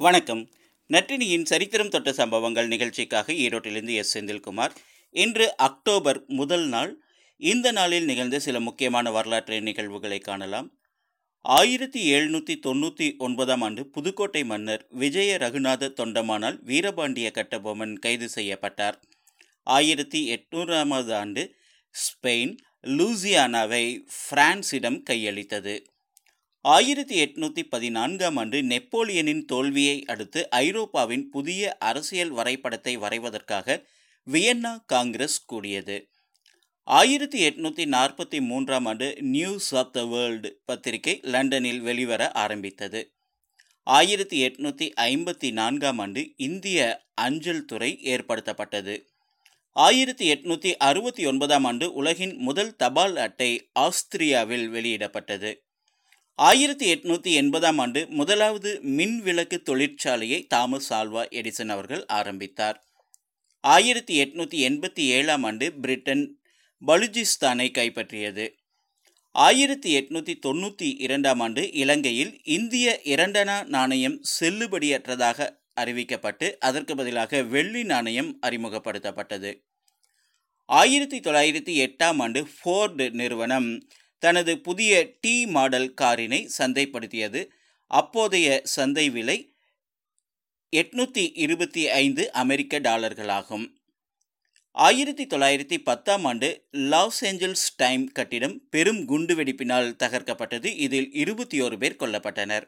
வணக்கம். நட்டினியின் சரித்திரம் தொட்ட சம்பவங்கள் நிகழ்ச்சிக்காக ஈரோட்டிலிருந்து எஸ் செந்தில்குமார். இன்று அக்டோபர் முதல் நாள் இந்த நாளில் நிகழ்ந்த சில முக்கியமான வரலாற்று நிகழ்வுகளை காணலாம். ஆயிரத்தி எழுநூற்றி தொண்ணூற்றி ஒன்பதாம் ஆண்டு புதுக்கோட்டை மன்னர் விஜய ரகுநாத தொண்டமானால் வீரபாண்டிய கட்டபொம்மன் கைது செய்யப்பட்டார். ஆயிரத்தி எட்நூறாவது ஆண்டு ஸ்பெயின் லூசியானாவை பிரான்சிடம் கையளித்தது. ஆயிரத்தி எட்நூற்றி பதினான்காம் ஆண்டு நெப்போலியனின் தோல்வியை அடுத்து ஐரோப்பாவின் புதிய அரசியல் வரைபடத்தை வரைவதற்காக வியன்னா காங்கிரஸ் கூடியது. ஆயிரத்தி எட்நூற்றி நாற்பத்தி மூன்றாம் ஆண்டு நியூஸ் ஆஃப் த வேர்ல்டு பத்திரிகை லண்டனில் வெளிவர ஆரம்பித்தது. ஆயிரத்தி எட்நூற்றி ஐம்பத்தி நான்காம் ஆண்டு இந்திய அஞ்சல் துறை ஏற்படுத்தப்பட்டது. ஆயிரத்தி எட்நூற்றி அறுபத்தி ஒன்பதாம் ஆண்டு உலகின் முதல் தபால் அட்டை ஆஸ்திரியாவில் வெளியிடப்பட்டது. ஆயிரத்தி எட்நூற்றி எண்பதாம் ஆண்டு முதலாவது மின் விளக்கு தொழிற்சாலையை தாமஸ் ஆல்வா எடிசன் அவர்கள் ஆரம்பித்தார். ஆயிரத்தி எட்நூற்றி எண்பத்தி ஏழாம் ஆண்டு பிரிட்டன் பலுஜிஸ்தானை கைப்பற்றியது. ஆயிரத்தி எட்நூற்றி தொண்ணூற்றி இரண்டாம் ஆண்டு இலங்கையில் இந்திய இரண்டனா நாணயம் செல்லுபடியற்றதாக அறிவிக்கப்பட்டு அதற்கு பதிலாக வெள்ளி நாணயம் அறிமுகப்படுத்தப்பட்டது. ஆயிரத்தி தொள்ளாயிரத்தி எட்டாம் ஆண்டு ஃபோர்டு நிறுவனம் தனது புதிய டி மாடல் காரினை சந்தைப்படுத்தியது. அப்போதைய சந்தை விலை எட்நூற்றி இருபத்தி ஐந்து அமெரிக்க டாலர்களாகும். ஆயிரத்தி தொள்ளாயிரத்தி பத்தாம் ஆண்டு லாஸ் ஏஞ்சல்ஸ் டைம் கட்டிடம் பெரும் குண்டுவெடிப்பினால் தகர்க்கப்பட்டது. இதில் இருபத்தி ஓரு பேர் கொல்லப்பட்டனர்.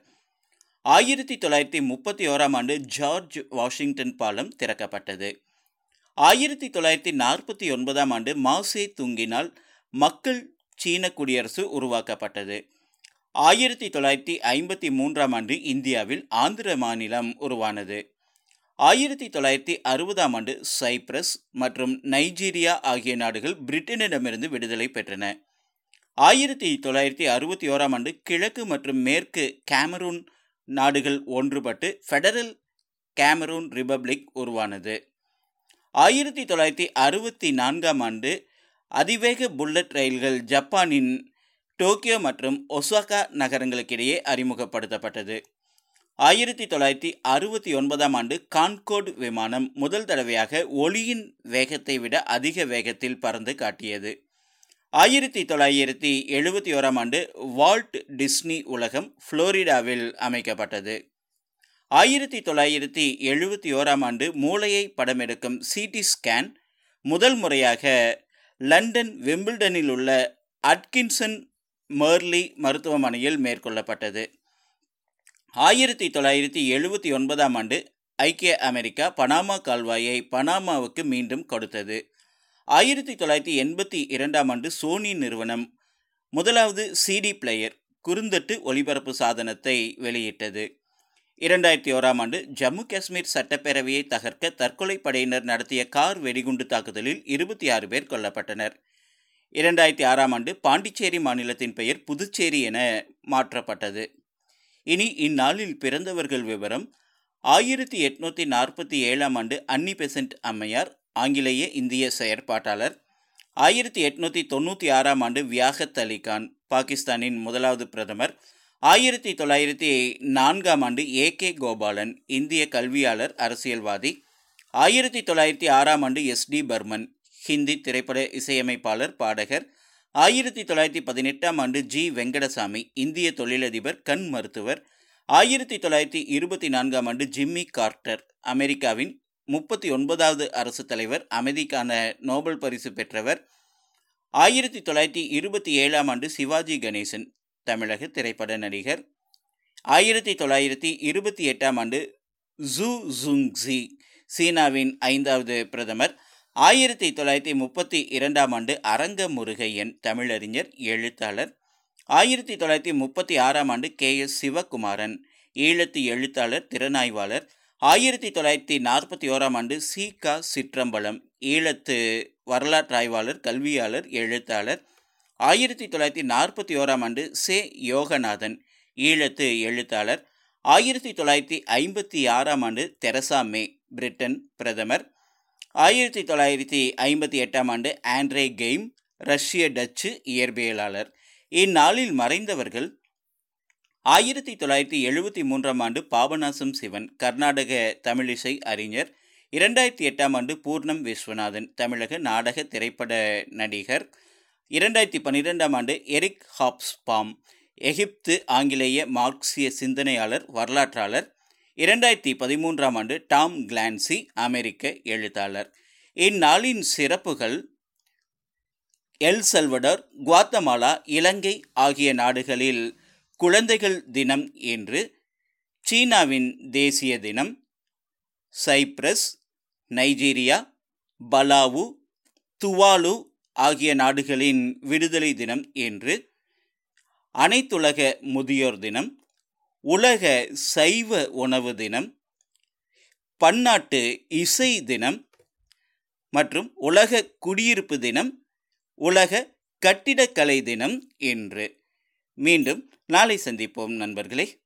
ஆயிரத்தி தொள்ளாயிரத்தி முப்பத்தி ஓராம் ஆண்டு ஜார்ஜ் வாஷிங்டன் பாலம் திறக்கப்பட்டது. ஆயிரத்தி தொள்ளாயிரத்தி நாற்பத்தி ஒன்பதாம் ஆண்டு மாசே துங்கினால் மக்கள் சீன குடியரசு உருவாக்கப்பட்டது. ஆயிரத்தி தொள்ளாயிரத்தி ஐம்பத்தி மூன்றாம் ஆண்டு இந்தியாவில் ஆந்திர மாநிலம் உருவானது. ஆயிரத்தி தொள்ளாயிரத்தி அறுபதாம் ஆண்டு சைப்ரஸ் மற்றும் நைஜீரியா ஆகிய நாடுகள் பிரிட்டனிடமிருந்து விடுதலை பெற்றன. ஆயிரத்தி தொள்ளாயிரத்தி அறுபத்தி ஓராம் ஆண்டு கிழக்கு மற்றும் மேற்கு கேமரூன் நாடுகள் ஒன்றுபட்டு ஃபெடரல் கேமரூன் ரிபப்ளிக் உருவானது. ஆயிரத்தி தொள்ளாயிரத்தி அறுபத்தி நான்காம் ஆண்டு அதிவேக புல்லட் ரயில்கள் ஜப்பானின் டோக்கியோ மற்றும் ஒசாகா நகரங்களுக்கிடையே அறிமுகப்படுத்தப்பட்டது. ஆயிரத்தி தொள்ளாயிரத்தி அறுபத்தி ஒன்பதாம் ஆண்டு கான்கோட் விமானம் முதல் தடவையாக ஒளியின் வேகத்தை விட அதிக வேகத்தில் பறந்து காட்டியது. ஆயிரத்தி தொள்ளாயிரத்தி எழுபத்தி ஓராம் ஆண்டு வால்ட் டிஸ்னி உலகம் புளோரிடாவில் அமைக்கப்பட்டது. ஆயிரத்தி தொள்ளாயிரத்தி எழுபத்தி ஓராம் ஆண்டு மூளையை படமெடுக்கும் சிடி ஸ்கேன் முதல் முறையாக லண்டன் வெம்பிள்டனில் உள்ள அட்கின்சன் மேர்லி மருத்துவமனையில் மேற்கொள்ளப்பட்டது. ஆயிரத்தி தொள்ளாயிரத்தி எழுபத்தி ஒன்பதாம் ஆண்டு ஐக்கிய அமெரிக்கா பனாமா கால்வாயை பனாமாவுக்கு மீண்டும் கொடுத்தது. ஆயிரத்தி தொள்ளாயிரத்தி எண்பத்தி இரண்டாம் ஆண்டு சோனி நிறுவனம் முதலாவது சிடி பிளேயர் குறுந்தட்டு ஒளிபரப்பு சாதனத்தை வெளியிட்டது. இரண்டாயிரத்தி ஓராம் ஆண்டு ஜம்மு காஷ்மீர் சட்டப்பேரவையை தகர்க்க தற்கொலை படையினர் நடத்திய கார் வெடிகுண்டு தாக்குதலில் இருபத்தி ஆறு பேர் கொல்லப்பட்டனர். இரண்டாயிரத்தி ஆறாம் ஆண்டு பாண்டிச்சேரி மாநிலத்தின் பெயர் புதுச்சேரி என மாற்றப்பட்டது. இனி இந்நாளில் பிறந்தவர்கள் விவரம் ஆயிரத்தி எட்நூற்றி நாற்பத்தி ஏழாம் ஆண்டு அன்னி பெசன்ட் அம்மையார் ஆங்கிலேய இந்திய செயற்பாட்டாளர். ஆயிரத்தி எட்நூற்றி தொண்ணூற்றி ஆறாம் ஆண்டு வியாகத் அலி கான் பாகிஸ்தானின் முதலாவது பிரதமர். ஆயிரத்தி தொள்ளாயிரத்தி நான்காம் ஆண்டு ஏ கே கோபாலன் இந்திய கல்வியாளர் அரசியல்வாதி. ஆயிரத்தி தொள்ளாயிரத்தி ஆறாம் ஆண்டு எஸ் டி பர்மன் ஹிந்தி திரைப்பட இசையமைப்பாளர் பாடகர். ஆயிரத்தி தொள்ளாயிரத்தி பதினெட்டாம் ஆண்டு ஜி வெங்கடசாமி இந்திய தொழிலதிபர் கண் மருத்துவர். ஆயிரத்தி தொள்ளாயிரத்தி இருபத்தி நான்காம் ஆண்டு ஜிம்மி கார்ட்டர் அமெரிக்காவின் முப்பத்தி ஒன்பதாவது அரசு தலைவர் அமைதிக்கான நோபல் பரிசு பெற்றவர். ஆயிரத்தி தொள்ளாயிரத்தி இருபத்தி ஏழாம் ஆண்டு சிவாஜி கணேசன் தமிழக திரைப்பட நடிகர். ஆயிரத்தி தொள்ளாயிரத்தி இருபத்தி எட்டாம் ஆண்டு ஜூ ஜுங்ஸி சீனாவின் ஐந்தாவது பிரதமர். ஆயிரத்தி தொள்ளாயிரத்தி முப்பத்தி இரண்டாம் ஆண்டு அரங்க முருகையன் தமிழறிஞர் எழுத்தாளர். ஆயிரத்தி தொள்ளாயிரத்தி முப்பத்தி ஆறாம் ஆண்டு கே எஸ் சிவகுமாரன் ஈழத்து எழுத்தாளர் திறனாய்வாளர். ஆயிரத்தி தொள்ளாயிரத்தி நாற்பத்தி ஓராம் ஆண்டு சி க சிற்றம்பலம் ஈழத்து வரலாற்றாய்வாளர் கல்வியாளர் எழுத்தாளர். ஆயிரத்தி தொள்ளாயிரத்தி நாற்பத்தி ஓராம் ஆண்டு சே. யோகநாதன் ஈழத்து எழுத்தாளர். ஆயிரத்தி தொள்ளாயிரத்தி ஐம்பத்தி ஆறாம் ஆண்டு தெரசா மே பிரிட்டன் பிரதமர். ஆயிரத்தி தொள்ளாயிரத்தி ஐம்பத்தி எட்டாம் ஆண்டு ஆண்ட்ரே கெய்ம் ரஷ்ய டச்சு இயற்பியலாளர். இந்நாளில் மறைந்தவர்கள் ஆயிரத்தி தொள்ளாயிரத்தி எழுபத்தி மூன்றாம் ஆண்டு பாபநாசம் சிவன் கர்நாடக தமிழிசை அறிஞர். இரண்டாயிரத்தி எட்டாம் ஆண்டு பூர்ணம் விஸ்வநாதன் தமிழக நாடக திரைப்பட நடிகர். இரண்டாயிரத்தி பன்னிரெண்டாம் ஆண்டு எரிக் ஹாப்ஸ்பாம் எகிப்து ஆங்கிலேய மார்க்சிய சிந்தனையாளர் வரலாற்றாளர். இரண்டாயிரத்தி பதிமூன்றாம் ஆண்டு டாம் கிளான்சி அமெரிக்க எழுத்தாளர். இந்நாளின் சிறப்புகள் எல் சல்வடர் குவாத்தமாலா இலங்கை ஆகிய நாடுகளில் குழந்தைகள் தினம் என்று சீனாவின் தேசிய தினம் சைப்ரஸ் நைஜீரியா பலாவு துவாலு ஆகிய நாடுகளின் விடுதலை தினம் என்று அனைத்துலக முதியோர் தினம் உலக சைவ உணவு தினம் பன்னாட்டு இசை தினம் மற்றும் உலக குடியிருப்பு தினம் உலக கட்டிடக்கலை தினம் என்று மீண்டும் நாளை சந்திப்போம் நண்பர்களே.